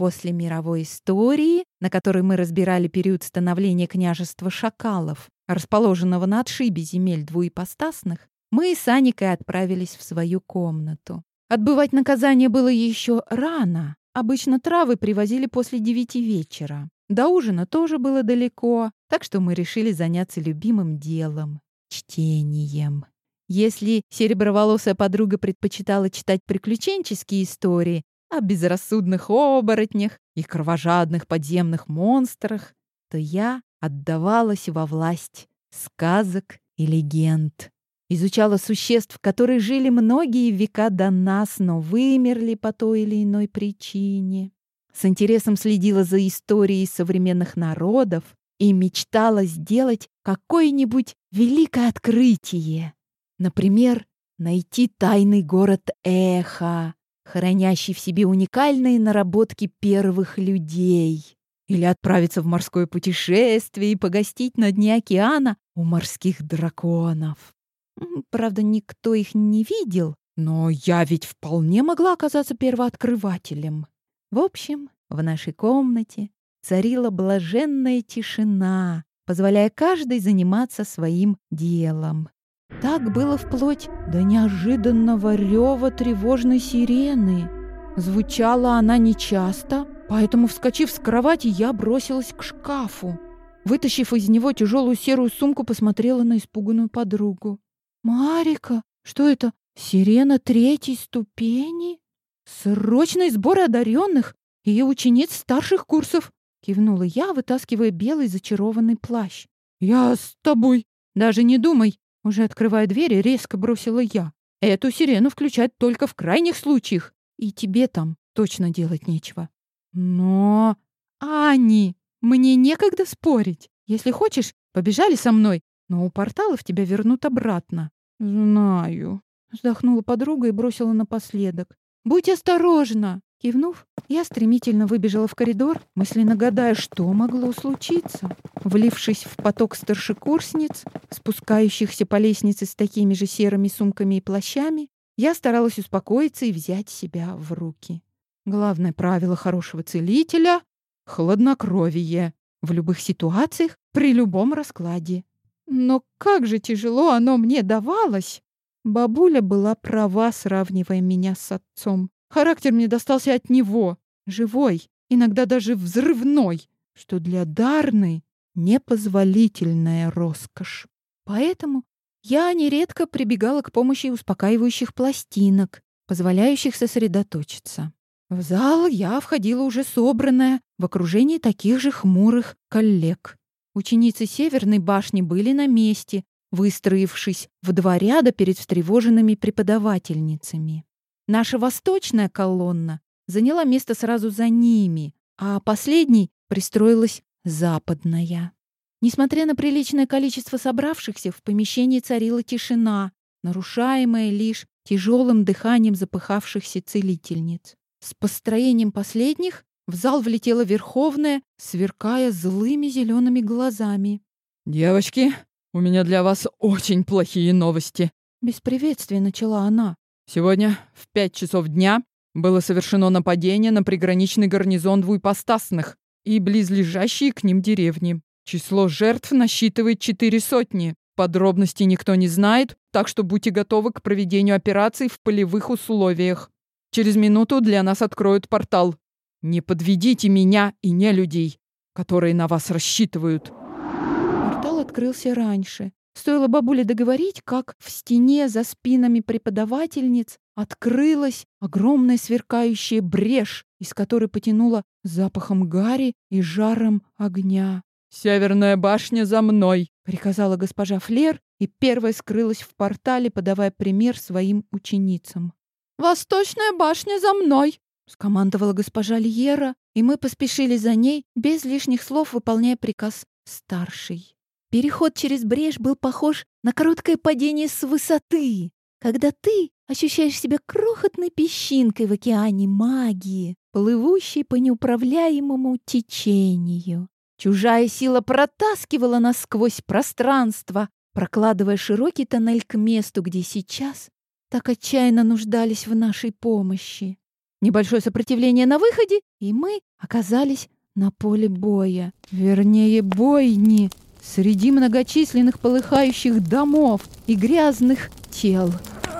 после мировой истории, на которой мы разбирали период становления княжества Шакалов, расположенного на отшибе земель двуепостасных, мы с Аникой отправились в свою комнату. Отбывать наказание было еще рано. Обычно травы привозили после девяти вечера. До ужина тоже было далеко, так что мы решили заняться любимым делом — чтением. Если сереброволосая подруга предпочитала читать приключенческие истории о безрассудных оборотнях и кровожадных подземных монстрах, то я отдавалась во власть сказок и легенд. Изучала существ, которые жили многие века до нас, но вымерли по той или иной причине. С интересом следила за историей современных народов и мечтала сделать какое-нибудь великое открытие. Например, найти тайный город Эхо, хранящий в себе уникальные наработки первых людей. Или отправиться в морское путешествие и погостить на дне океана у морских драконов. Правда, никто их не видел, но я ведь вполне могла оказаться первооткрывателем. В общем, в нашей комнате царила блаженная тишина, позволяя каждой заниматься своим делом. Так было вплоть до неожиданного рева тревожной сирены. Звучала она нечасто, поэтому, вскочив с кровати, я бросилась к шкафу. Вытащив из него тяжелую серую сумку, посмотрела на испуганную подругу. «Марика, что это? Сирена третьей ступени? Срочный сбор одаренных и учениц старших курсов!» Кивнула я, вытаскивая белый зачарованный плащ. «Я с тобой. Даже не думай. Уже открывая двери, резко бросила я. Эту сирену включать только в крайних случаях. И тебе там точно делать нечего. Но... Ани, мне некогда спорить. Если хочешь, побежали со мной, но у порталов тебя вернут обратно. Знаю. Вздохнула подруга и бросила напоследок. Будь осторожна. Кивнув, я стремительно выбежала в коридор, мысленно гадая, что могло случиться. Влившись в поток старшекурсниц, спускающихся по лестнице с такими же серыми сумками и плащами, я старалась успокоиться и взять себя в руки. Главное правило хорошего целителя — хладнокровие в любых ситуациях, при любом раскладе. Но как же тяжело оно мне давалось! Бабуля была права, сравнивая меня с отцом. Характер мне достался от него, живой, иногда даже взрывной, что для Дарны непозволительная роскошь. Поэтому я нередко прибегала к помощи успокаивающих пластинок, позволяющих сосредоточиться. В зал я входила уже собранная, в окружении таких же хмурых коллег. Ученицы Северной башни были на месте, выстроившись в два ряда перед встревоженными преподавательницами. Наша восточная колонна заняла место сразу за ними, а последней пристроилась западная. Несмотря на приличное количество собравшихся, в помещении царила тишина, нарушаемая лишь тяжелым дыханием запыхавшихся целительниц. С построением последних в зал влетела Верховная, сверкая злыми зелеными глазами. «Девочки, у меня для вас очень плохие новости!» Без приветствия начала она. Сегодня в пять часов дня было совершено нападение на приграничный гарнизон двуепостасных и близлежащие к ним деревни. Число жертв насчитывает четыре сотни. Подробностей никто не знает, так что будьте готовы к проведению операций в полевых условиях. Через минуту для нас откроют портал. Не подведите меня и не людей, которые на вас рассчитывают. Портал открылся раньше. Стоило бабуле договорить, как в стене за спинами преподавательниц открылась огромная сверкающая брешь, из которой потянуло запахом гари и жаром огня. «Северная башня за мной!» — приказала госпожа Флер и первая скрылась в портале, подавая пример своим ученицам. «Восточная башня за мной!» — скомандовала госпожа Льера, и мы поспешили за ней, без лишних слов выполняя приказ старшей. Переход через брешь был похож на короткое падение с высоты, когда ты ощущаешь себя крохотной песчинкой в океане магии, плывущей по неуправляемому течению. Чужая сила протаскивала нас сквозь пространство, прокладывая широкий тоннель к месту, где сейчас так отчаянно нуждались в нашей помощи. небольшое сопротивление на выходе, и мы оказались на поле боя. Вернее, бойни среди многочисленных полыхающих домов и грязных тел.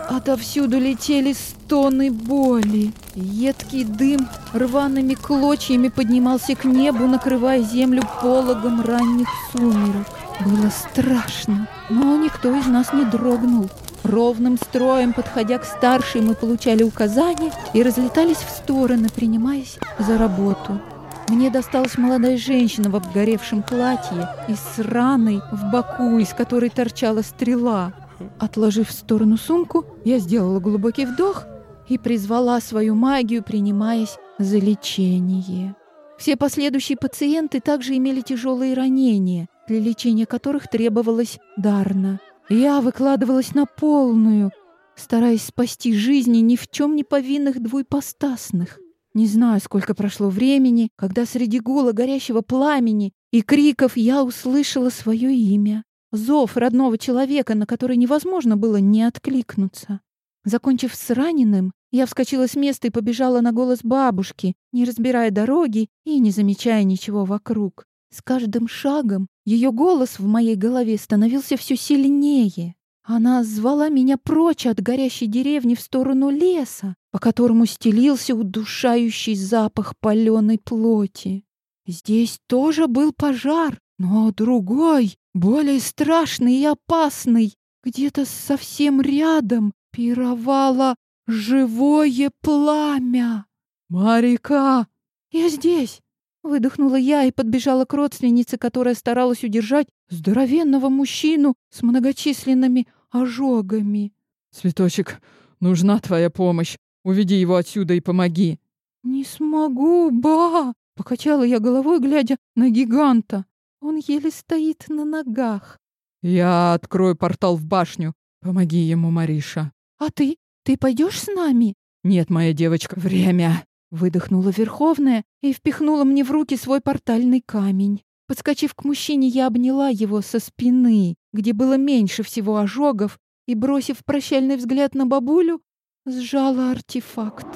Отовсюду летели стоны боли. Едкий дым рваными клочьями поднимался к небу, накрывая землю пологом ранних сумерок. Было страшно, но никто из нас не дрогнул. Ровным строем, подходя к старшей, мы получали указания и разлетались в стороны, принимаясь за работу. Мне досталась молодая женщина в обгоревшем платье и с раной в боку, из которой торчала стрела. Отложив в сторону сумку, я сделала глубокий вдох и призвала свою магию, принимаясь за лечение. Все последующие пациенты также имели тяжелые ранения, для лечения которых требовалась дарна. Я выкладывалась на полную, стараясь спасти жизни ни в чем не повинных двуепостасных. Не знаю, сколько прошло времени, когда среди гула горящего пламени и криков я услышала свое имя. Зов родного человека, на который невозможно было не откликнуться. Закончив с раненым, я вскочила с места и побежала на голос бабушки, не разбирая дороги и не замечая ничего вокруг. С каждым шагом ее голос в моей голове становился все сильнее. Она звала меня прочь от горящей деревни в сторону леса, по которому стелился удушающий запах паленой плоти. Здесь тоже был пожар, но другой, более страшный и опасный. Где-то совсем рядом пировало живое пламя. «Марика!» «Я здесь!» Выдохнула я и подбежала к родственнице, которая старалась удержать здоровенного мужчину с многочисленными ожогами. «Цветочек, нужна твоя помощь. Уведи его отсюда и помоги». «Не смогу, ба!» — покачала я головой, глядя на гиганта. Он еле стоит на ногах. «Я открою портал в башню. Помоги ему, Мариша». «А ты? Ты пойдешь с нами?» «Нет, моя девочка, время». Выдохнула Верховная и впихнула мне в руки свой портальный камень. Подскочив к мужчине, я обняла его со спины, где было меньше всего ожогов, и, бросив прощальный взгляд на бабулю, сжала артефакт.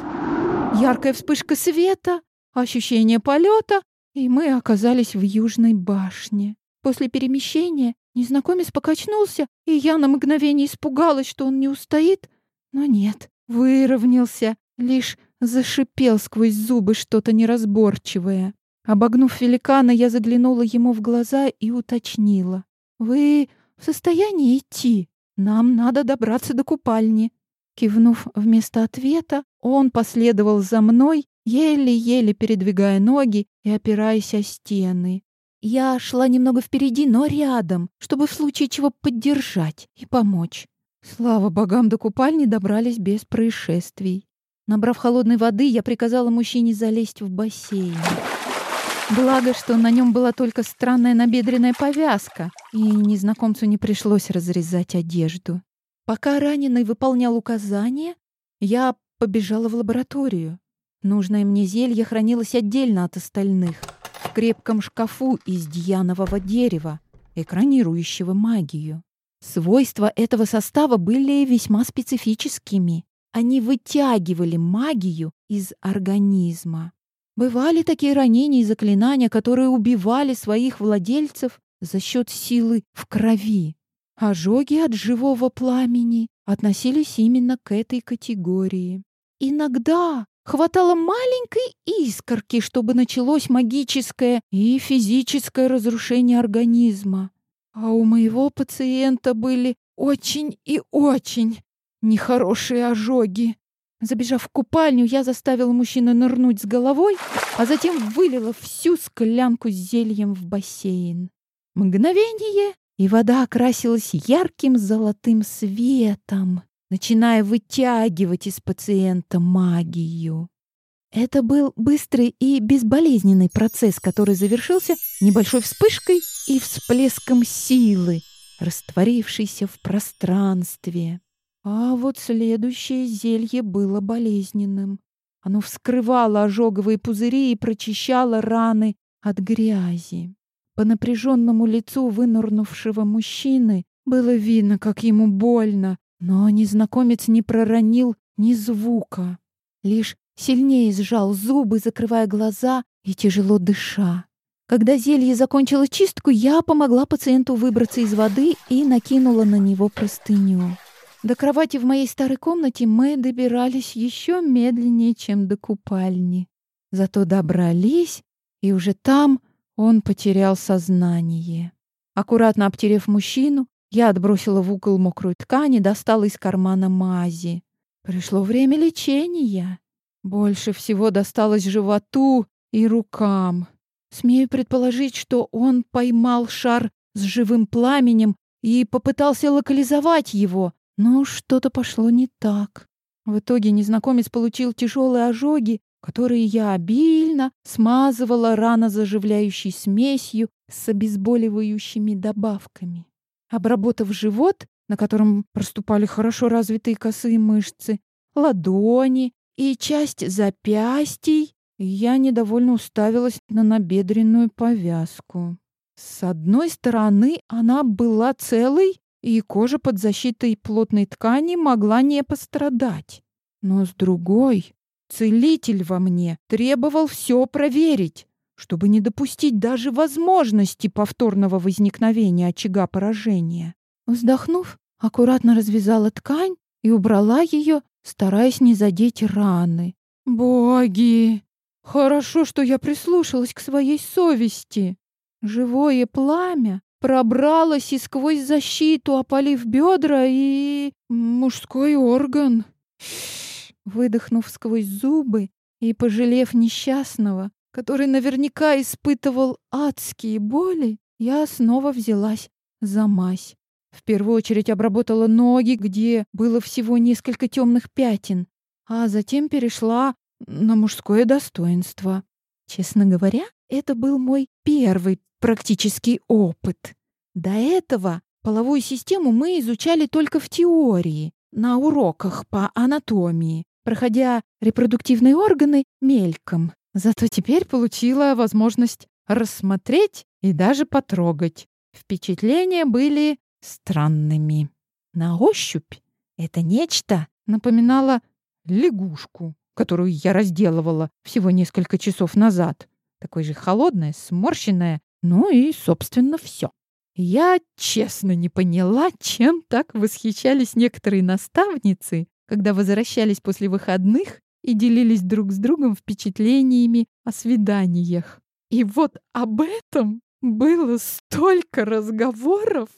Яркая вспышка света, ощущение полета, и мы оказались в Южной башне. После перемещения незнакомец покачнулся, и я на мгновение испугалась, что он не устоит, но нет, выровнялся, лишь зашипел сквозь зубы что-то неразборчивое. Обогнув великана, я заглянула ему в глаза и уточнила. «Вы в состоянии идти? Нам надо добраться до купальни». Кивнув вместо ответа, он последовал за мной, еле-еле передвигая ноги и опираясь о стены. Я шла немного впереди, но рядом, чтобы в случае чего поддержать и помочь. Слава богам, до купальни добрались без происшествий. Набрав холодной воды, я приказала мужчине залезть в бассейн. Благо, что на нем была только странная набедренная повязка, и незнакомцу не пришлось разрезать одежду. Пока раненый выполнял указания, я побежала в лабораторию. Нужное мне зелье хранилось отдельно от остальных, в крепком шкафу из дьянового дерева, экранирующего магию. Свойства этого состава были весьма специфическими. Они вытягивали магию из организма. Бывали такие ранения и заклинания, которые убивали своих владельцев за счет силы в крови. Ожоги от живого пламени относились именно к этой категории. Иногда хватало маленькой искорки, чтобы началось магическое и физическое разрушение организма. А у моего пациента были очень и очень Нехорошие ожоги. Забежав в купальню, я заставила мужчину нырнуть с головой, а затем вылила всю склянку с зельем в бассейн. Мгновение, и вода окрасилась ярким золотым светом, начиная вытягивать из пациента магию. Это был быстрый и безболезненный процесс, который завершился небольшой вспышкой и всплеском силы, растворившейся в пространстве. А вот следующее зелье было болезненным. Оно вскрывало ожоговые пузыри и прочищало раны от грязи. По напряженному лицу вынырнувшего мужчины было видно, как ему больно, но незнакомец не проронил ни звука. Лишь сильнее сжал зубы, закрывая глаза и тяжело дыша. Когда зелье закончило чистку, я помогла пациенту выбраться из воды и накинула на него простыню. До кровати в моей старой комнате мы добирались еще медленнее, чем до купальни. Зато добрались, и уже там он потерял сознание. Аккуратно обтерев мужчину, я отбросила в угол мокрую ткань и достала из кармана мази. Пришло время лечения. Больше всего досталось животу и рукам. Смею предположить, что он поймал шар с живым пламенем и попытался локализовать его, но что-то пошло не так. В итоге незнакомец получил тяжелые ожоги, которые я обильно смазывала рано заживляющей смесью с обезболивающими добавками. Обработав живот, на котором проступали хорошо развитые косые мышцы, ладони и часть запястий, я недовольно уставилась на набедренную повязку. С одной стороны, она была целой, и кожа под защитой плотной ткани могла не пострадать. Но с другой, целитель во мне требовал все проверить, чтобы не допустить даже возможности повторного возникновения очага поражения. Вздохнув, аккуратно развязала ткань и убрала ее, стараясь не задеть раны. Боги! Хорошо, что я прислушалась к своей совести. Живое пламя пробралось и сквозь защиту, опалив бедра и... мужской орган. Выдохнув сквозь зубы и пожалев несчастного, который наверняка испытывал адские боли, я снова взялась за мазь. В первую очередь обработала ноги, где было всего несколько темных пятен, а затем перешла на мужское достоинство. Честно говоря, это был мой первый практический опыт. До этого половую систему мы изучали только в теории, на уроках по анатомии, проходя репродуктивные органы мельком. Зато теперь получила возможность рассмотреть и даже потрогать. Впечатления были странными. На ощупь это нечто напоминало лягушку, которую я разделывала всего несколько часов назад. Такое же холодное, сморщенное, ну и, собственно, все. Я честно не поняла, чем так восхищались некоторые наставницы, когда возвращались после выходных и делились друг с другом впечатлениями о свиданиях. И вот об этом было столько разговоров.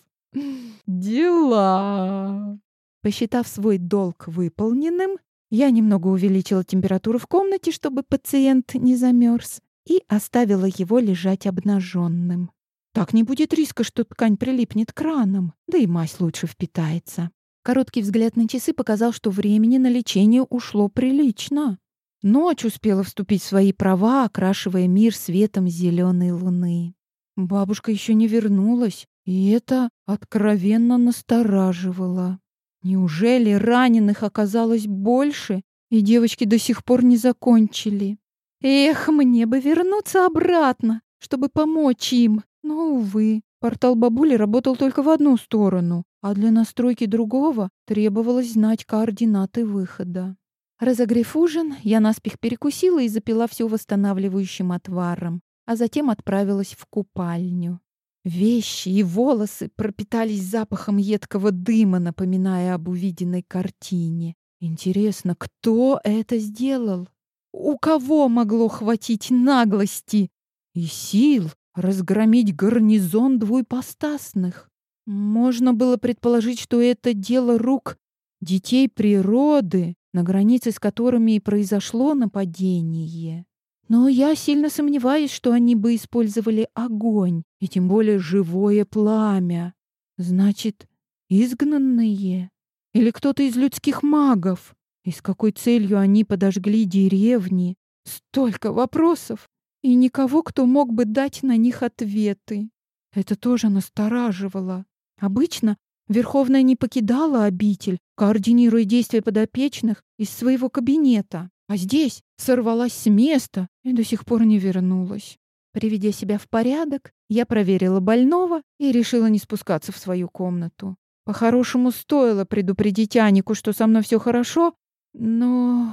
Дела. Посчитав свой долг выполненным, я немного увеличила температуру в комнате, чтобы пациент не замерз, и оставила его лежать обнаженным. Так не будет риска, что ткань прилипнет к ранам, да и мазь лучше впитается. Короткий взгляд на часы показал, что времени на лечение ушло прилично. Ночь успела вступить в свои права, окрашивая мир светом зеленой луны. Бабушка еще не вернулась, и это откровенно настораживало. Неужели раненых оказалось больше, и девочки до сих пор не закончили? Эх, мне бы вернуться обратно, чтобы помочь им. Но, увы, портал бабули работал только в одну сторону, а для настройки другого требовалось знать координаты выхода. Разогрев ужин, я наспех перекусила и запила все восстанавливающим отваром, а затем отправилась в купальню. Вещи и волосы пропитались запахом едкого дыма, напоминая об увиденной картине. Интересно, кто это сделал? У кого могло хватить наглости и сил разгромить гарнизон двуепостасных? Можно было предположить, что это дело рук детей природы, на границе с которыми и произошло нападение. Но я сильно сомневаюсь, что они бы использовали огонь, и тем более живое пламя. Значит, изгнанные? Или кто-то из людских магов? И с какой целью они подожгли деревни? Столько вопросов! И никого, кто мог бы дать на них ответы. Это тоже настораживало. Обычно Верховная не покидала обитель, координируя действия подопечных из своего кабинета, а здесь сорвалась с места и до сих пор не вернулась. Приведя себя в порядок, я проверила больного и решила не спускаться в свою комнату. По-хорошему стоило предупредить Анику, что со мной все хорошо, но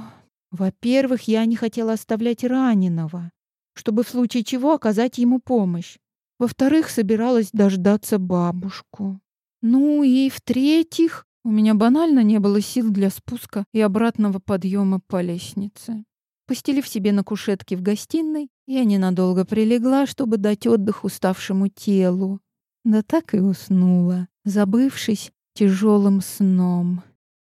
Во-первых, я не хотела оставлять раненого, чтобы в случае чего оказать ему помощь. Во-вторых, собиралась дождаться бабушку. Ну и в-третьих, у меня банально не было сил для спуска и обратного подъема по лестнице. Постелив себе на кушетке в гостиной, я ненадолго прилегла, чтобы дать отдых уставшему телу. Да так и уснула, забывшись тяжелым сном.